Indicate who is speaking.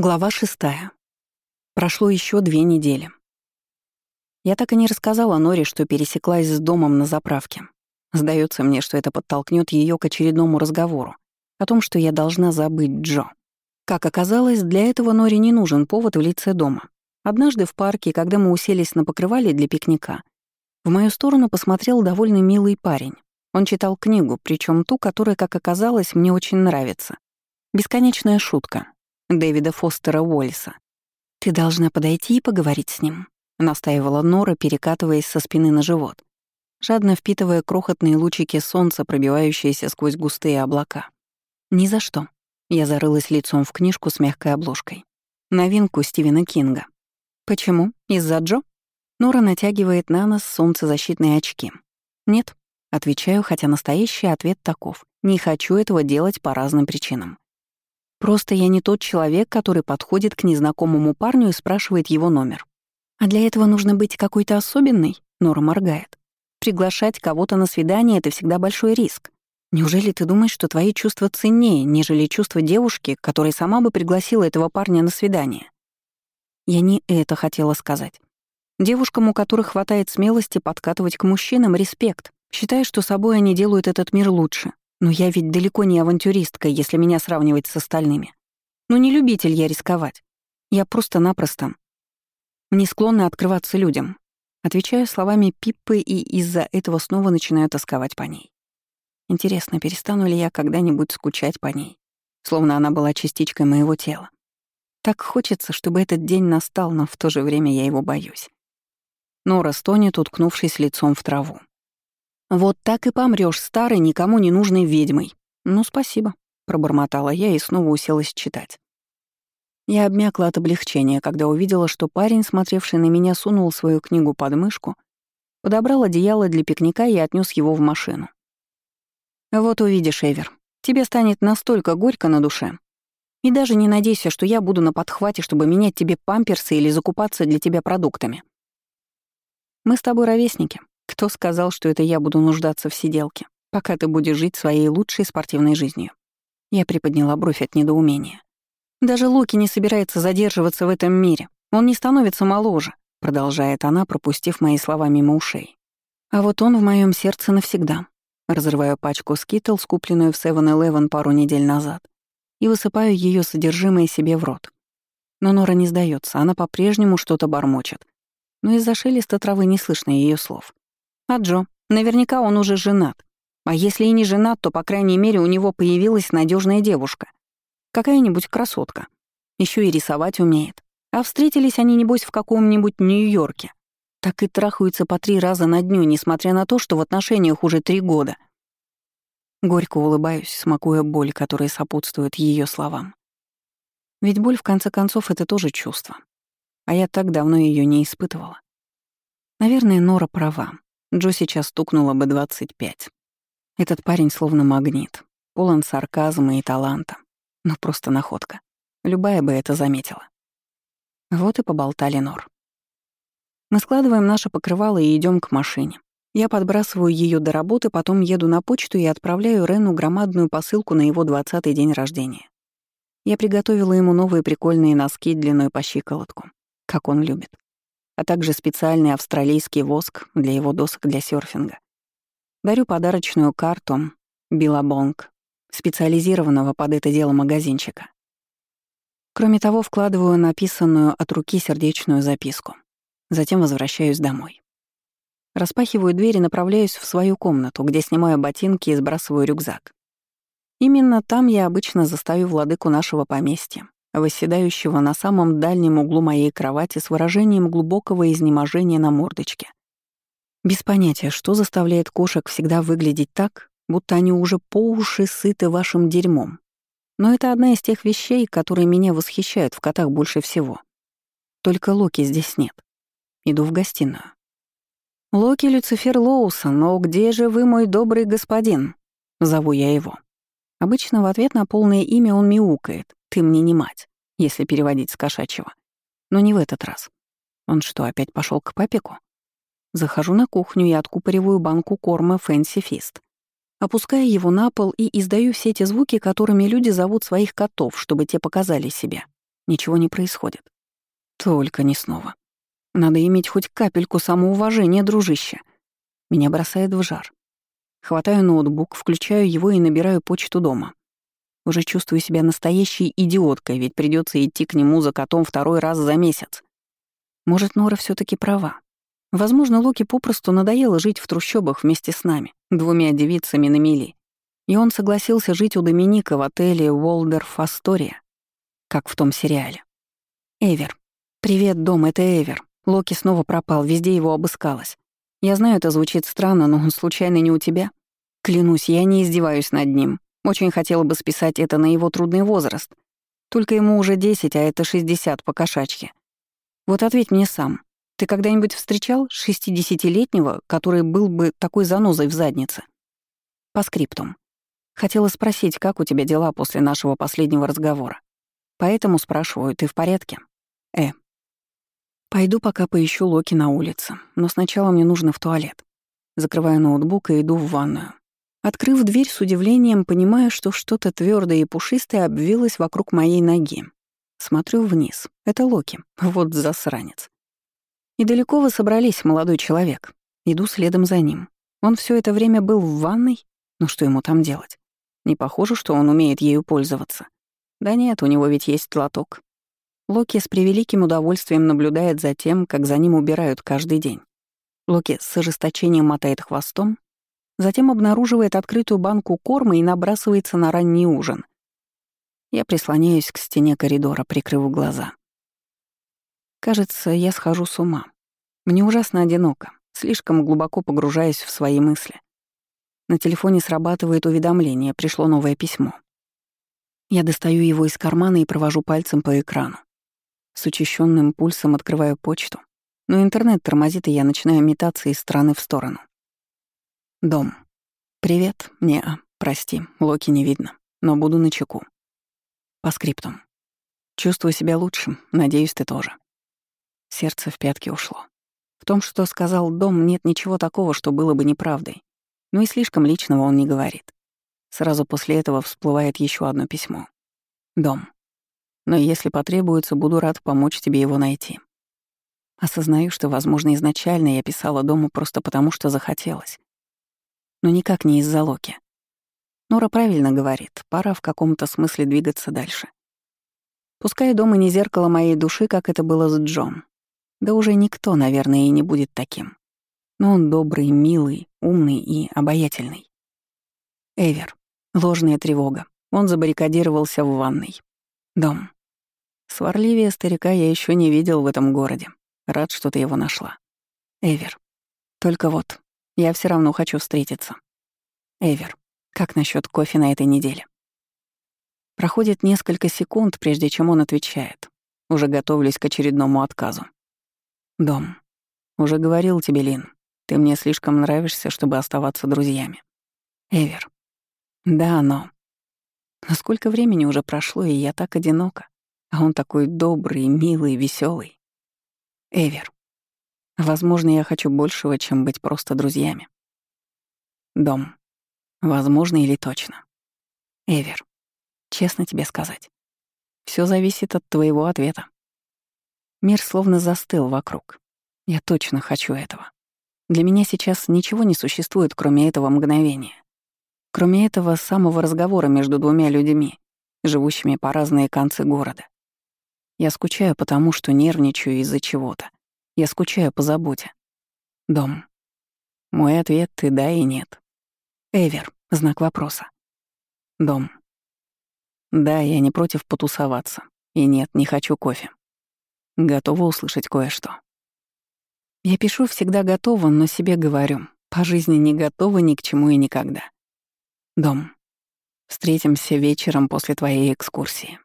Speaker 1: Глава шестая. Прошло еще две недели. Я так и не рассказала Норе, что пересеклась с домом на заправке. Сдается мне, что это подтолкнет ее к очередному разговору о том, что я должна забыть Джо. Как оказалось, для этого Норе не нужен повод в лице дома. Однажды в парке, когда мы уселись на покрывале для пикника, в мою сторону посмотрел довольно милый парень. Он читал книгу, причем ту, которая, как оказалось, мне очень нравится. «Бесконечная шутка» Дэвида Фостера Уоллиса. «Ты должна подойти и поговорить с ним», — настаивала Нора, перекатываясь со спины на живот, жадно впитывая крохотные лучики солнца, пробивающиеся сквозь густые облака. «Ни за что». Я зарылась лицом в книжку с мягкой обложкой. Новинку Стивена Кинга. «Почему? Из-за Джо?» Нора натягивает на нос солнцезащитные очки. «Нет», — отвечаю, хотя настоящий ответ таков. «Не хочу этого делать по разным причинам. Просто я не тот человек, который подходит к незнакомому парню и спрашивает его номер. А для этого нужно быть какой-то особенной, Нора моргает. Приглашать кого-то на свидание — это всегда большой риск. Неужели ты думаешь, что твои чувства ценнее, нежели чувства девушки, которая сама бы пригласила этого парня на свидание? Я не это хотела сказать. Девушкам, у которых хватает смелости подкатывать к мужчинам, респект. Считаю, что собой они делают этот мир лучше. Но я ведь далеко не авантюристка, если меня сравнивать с остальными. Ну не любитель я рисковать. Я просто-напросто не склонна открываться людям. Отвечаю словами Пиппы и из-за этого снова начинаю тосковать по ней. Интересно, перестану ли я когда-нибудь скучать по ней, словно она была частичкой моего тела. Так хочется, чтобы этот день настал, но в то же время я его боюсь. Нора стонет, уткнувшись лицом в траву. «Вот так и помрёшь старой, никому не нужной ведьмой». «Ну, спасибо», — пробормотала я и снова уселась читать. Я обмякла от облегчения, когда увидела, что парень, смотревший на меня, сунул свою книгу под мышку, подобрал одеяло для пикника и отнёс его в машину. «Вот увидишь, Эвер, тебе станет настолько горько на душе. И даже не надейся, что я буду на подхвате, чтобы менять тебе памперсы или закупаться для тебя продуктами. Мы с тобой ровесники, кто сказал, что это я буду нуждаться в сиделке, пока ты будешь жить своей лучшей спортивной жизнью? Я приподняла бровь от недоумения. Даже Локи не собирается задерживаться в этом мире. Он не становится моложе, продолжает она, пропустив мои слова мимо ушей. А вот он в моем сердце навсегда. Разрываю пачку скитл, скупленную в 7-Eleven пару недель назад, и высыпаю ее содержимое себе в рот. Но Нора не сдается, она по-прежнему что-то бормочет. Но из-за шелеста травы не слышно ее слов. А Джо? Наверняка он уже женат. А если и не женат, то, по крайней мере, у него появилась надежная девушка. Какая-нибудь красотка. Еще и рисовать умеет. А встретились они, небось, в каком-нибудь Нью-Йорке. Так и трахаются по три раза на дню, несмотря на то, что в отношениях уже три года. Горько улыбаюсь, смакуя боль, которая сопутствует ее словам. Ведь боль, в конце концов, это тоже чувство. А я так давно ее не испытывала. Наверное, Нора права. Джо сейчас стукнуло бы 25. Этот парень словно магнит, полон сарказма и таланта. Но просто находка. Любая бы это заметила. Вот и поболтали Нор. Мы складываем наше покрывало и идем к машине. Я подбрасываю ее до работы, потом еду на почту и отправляю Рену громадную посылку на его 20-й день рождения. Я приготовила ему новые прикольные носки длиной по щиколотку, как он любит а также специальный австралийский воск для его досок для серфинга. Дарю подарочную карту Биллабонг, специализированного под это дело магазинчика. Кроме того, вкладываю написанную от руки сердечную записку. Затем возвращаюсь домой. Распахиваю дверь и направляюсь в свою комнату, где снимаю ботинки и сбрасываю рюкзак. Именно там я обычно застаю владыку нашего поместья, восседающего на самом дальнем углу моей кровати с выражением глубокого изнеможения на мордочке. Без понятия, что заставляет кошек всегда выглядеть так, будто они уже по уши сыты вашим дерьмом. Но это одна из тех вещей, которые меня восхищают в котах больше всего. Только Локи здесь нет. Иду в гостиную. «Локи Люцифер Лоусон, но где же вы, мой добрый господин?» Зову я его. Обычно в ответ на полное имя он мяукает, «Ты мне не мать», если переводить с кошачьего. Но не в этот раз. Он что, опять пошел к папику? Захожу на кухню и откупориваю банку корма Фэнси Фист. Опускаю его на пол и издаю все эти звуки, которыми люди зовут своих котов, чтобы те показали себя. Ничего не происходит. Только не снова. Надо иметь хоть капельку самоуважения, дружище. Меня бросает в жар. Хватаю ноутбук, включаю его и набираю почту дома. Уже чувствую себя настоящей идиоткой, ведь придется идти к нему за котом второй раз за месяц. Может, Нора все таки права. Возможно, Локи попросту надоело жить в трущобах вместе с нами, двумя девицами на мели. И он согласился жить у Доминика в отеле Уолдерф Астория, как в том сериале. Эвер. «Привет, дом, это Эвер. Локи снова пропал, везде его обыскалась. Я знаю, это звучит странно, но он случайно не у тебя? Клянусь, я не издеваюсь над ним. Очень хотела бы списать это на его трудный возраст. Только ему уже 10, а это 60 по кошачьи. Вот ответь мне сам. Ты когда-нибудь встречал 60-летнего, который был бы такой занозой в заднице? По скриптум. Хотела спросить, как у тебя дела после нашего последнего разговора. Поэтому спрашиваю, ты в порядке? Э. Пойду пока поищу Локи на улице, но сначала мне нужно в туалет. Закрываю ноутбук и иду в ванную. Открыв дверь с удивлением, понимаю, что что-то твердое и пушистое обвилось вокруг моей ноги. Смотрю вниз. Это Локи. Вот засранец. И далеко вы собрались, молодой человек. Иду следом за ним. Он все это время был в ванной? Ну что ему там делать? Не похоже, что он умеет ею пользоваться. Да нет, у него ведь есть лоток. Локи с превеликим удовольствием наблюдает за тем, как за ним убирают каждый день. Локи с ожесточением мотает хвостом, Затем обнаруживает открытую банку корма и набрасывается на ранний ужин. Я прислоняюсь к стене коридора, прикрыв глаза. Кажется, я схожу с ума. Мне ужасно одиноко, слишком глубоко погружаясь в свои мысли. На телефоне срабатывает уведомление, пришло новое письмо. Я достаю его из кармана и провожу пальцем по экрану. С учащенным пульсом открываю почту, но интернет тормозит, и я начинаю метаться из стороны в сторону. Дом. Привет. Не, прости, Локи не видно, но буду на чеку. По скриптум. Чувствую себя лучше, надеюсь, ты тоже. Сердце в пятки ушло. В том, что сказал Дом, нет ничего такого, что было бы неправдой. Но и слишком личного он не говорит. Сразу после этого всплывает еще одно письмо. Дом. Но если потребуется, буду рад помочь тебе его найти. Осознаю, что, возможно, изначально я писала Дому просто потому, что захотелось но никак не из-за Локи. Нора правильно говорит, пора в каком-то смысле двигаться дальше. Пускай дома не зеркало моей души, как это было с Джом. Да уже никто, наверное, и не будет таким. Но он добрый, милый, умный и обаятельный. Эвер. Ложная тревога. Он забаррикадировался в ванной. Дом. Сварливее старика я еще не видел в этом городе. Рад, что ты его нашла. Эвер. Только вот, я все равно хочу встретиться. Эвер, как насчет кофе на этой неделе? Проходит несколько секунд, прежде чем он отвечает. Уже готовлюсь к очередному отказу. Дом. Уже говорил тебе, Лин, ты мне слишком нравишься, чтобы оставаться друзьями. Эвер. Да, но... Но сколько времени уже прошло, и я так одинока. А он такой добрый, милый, веселый. Эвер. Возможно, я хочу большего, чем быть просто друзьями. Дом. Возможно или точно. Эвер. Честно тебе сказать. Все зависит от твоего ответа. Мир словно застыл вокруг. Я точно хочу этого. Для меня сейчас ничего не существует, кроме этого мгновения. Кроме этого самого разговора между двумя людьми, живущими по разные концы города. Я скучаю потому, что нервничаю из-за чего-то. Я скучаю по заботе. Дом. Мой ответ — ты да и нет. Эвер. Знак вопроса. Дом. Да, я не против потусоваться. И нет, не хочу кофе. Готова услышать кое-что. Я пишу всегда готова, но себе говорю. По жизни не готова ни к чему и никогда. Дом. Встретимся вечером после твоей экскурсии.